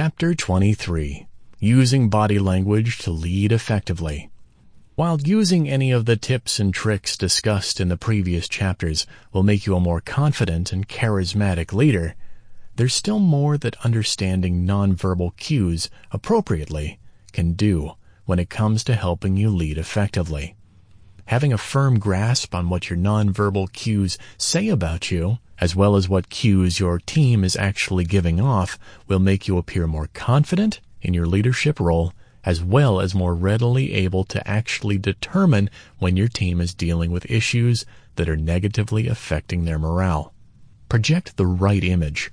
Chapter 23 Using Body Language to Lead Effectively. While using any of the tips and tricks discussed in the previous chapters will make you a more confident and charismatic leader, there's still more that understanding nonverbal cues appropriately can do when it comes to helping you lead effectively. Having a firm grasp on what your nonverbal cues say about you as well as what cues your team is actually giving off, will make you appear more confident in your leadership role, as well as more readily able to actually determine when your team is dealing with issues that are negatively affecting their morale. Project the right image.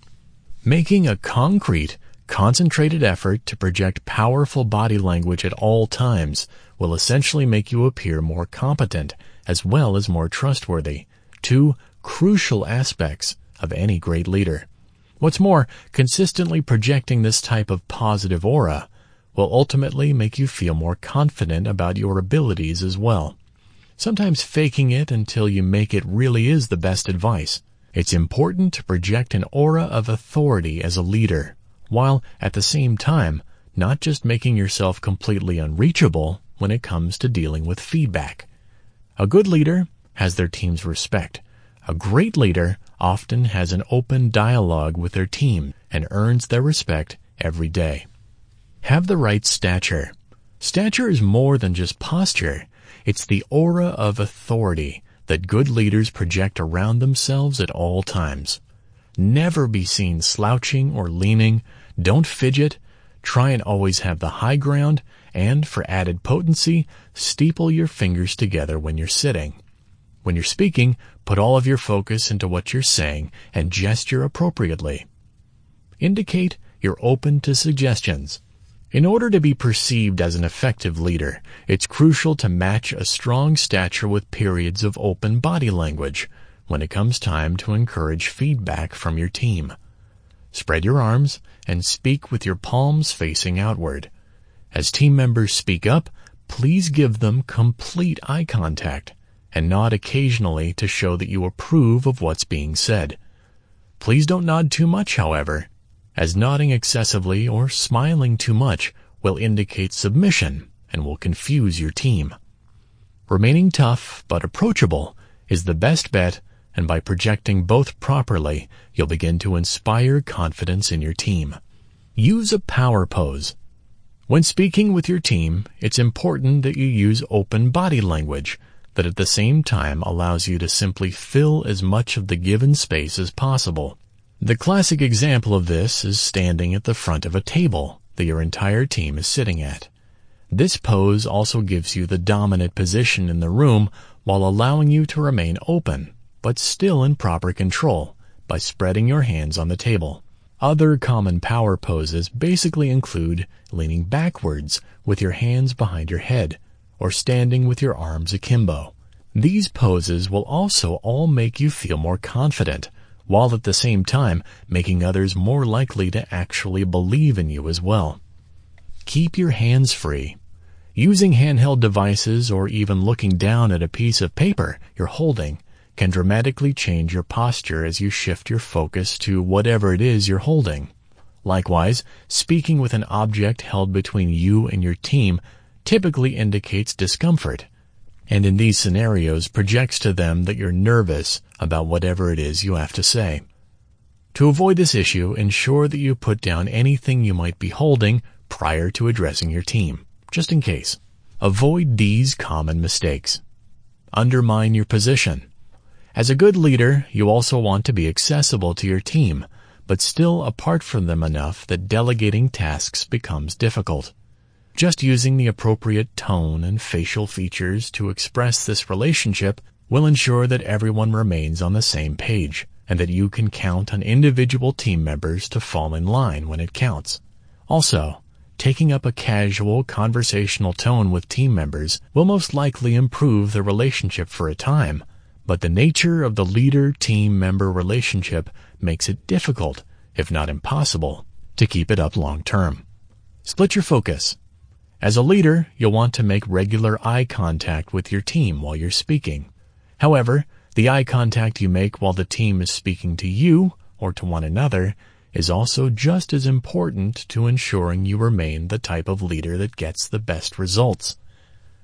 Making a concrete, concentrated effort to project powerful body language at all times will essentially make you appear more competent as well as more trustworthy. Two crucial aspects of any great leader. What's more, consistently projecting this type of positive aura will ultimately make you feel more confident about your abilities as well. Sometimes faking it until you make it really is the best advice. It's important to project an aura of authority as a leader, while at the same time not just making yourself completely unreachable when it comes to dealing with feedback. A good leader has their team's respect a great leader often has an open dialogue with their team and earns their respect every day. Have the right stature. Stature is more than just posture. It's the aura of authority that good leaders project around themselves at all times. Never be seen slouching or leaning. Don't fidget. Try and always have the high ground. And for added potency, steeple your fingers together when you're sitting. When you're speaking, put all of your focus into what you're saying and gesture appropriately. Indicate you're open to suggestions. In order to be perceived as an effective leader, it's crucial to match a strong stature with periods of open body language when it comes time to encourage feedback from your team. Spread your arms and speak with your palms facing outward. As team members speak up, please give them complete eye contact and nod occasionally to show that you approve of what's being said. Please don't nod too much, however, as nodding excessively or smiling too much will indicate submission and will confuse your team. Remaining tough but approachable is the best bet, and by projecting both properly, you'll begin to inspire confidence in your team. Use a power pose. When speaking with your team, it's important that you use open body language that at the same time allows you to simply fill as much of the given space as possible. The classic example of this is standing at the front of a table that your entire team is sitting at. This pose also gives you the dominant position in the room while allowing you to remain open, but still in proper control, by spreading your hands on the table. Other common power poses basically include leaning backwards with your hands behind your head, or standing with your arms akimbo. These poses will also all make you feel more confident, while at the same time making others more likely to actually believe in you as well. Keep your hands free. Using handheld devices or even looking down at a piece of paper you're holding can dramatically change your posture as you shift your focus to whatever it is you're holding. Likewise, speaking with an object held between you and your team typically indicates discomfort, and in these scenarios projects to them that you're nervous about whatever it is you have to say. To avoid this issue, ensure that you put down anything you might be holding prior to addressing your team, just in case. Avoid these common mistakes. Undermine your position. As a good leader, you also want to be accessible to your team, but still apart from them enough that delegating tasks becomes difficult. Just using the appropriate tone and facial features to express this relationship will ensure that everyone remains on the same page and that you can count on individual team members to fall in line when it counts. Also, taking up a casual conversational tone with team members will most likely improve the relationship for a time, but the nature of the leader-team member relationship makes it difficult, if not impossible, to keep it up long term. Split your focus as a leader, you'll want to make regular eye contact with your team while you're speaking. However, the eye contact you make while the team is speaking to you or to one another is also just as important to ensuring you remain the type of leader that gets the best results.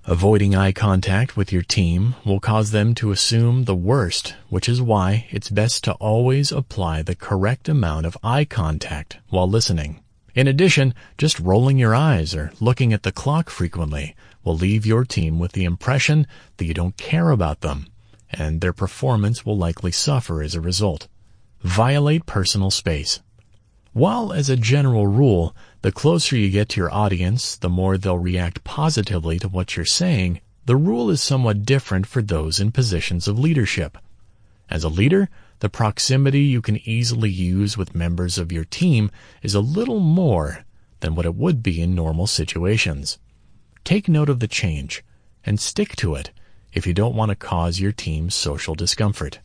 Avoiding eye contact with your team will cause them to assume the worst, which is why it's best to always apply the correct amount of eye contact while listening. In addition, just rolling your eyes or looking at the clock frequently will leave your team with the impression that you don't care about them, and their performance will likely suffer as a result. Violate personal space. While as a general rule, the closer you get to your audience, the more they'll react positively to what you're saying, the rule is somewhat different for those in positions of leadership. As a leader, the proximity you can easily use with members of your team is a little more than what it would be in normal situations. Take note of the change and stick to it if you don't want to cause your team social discomfort.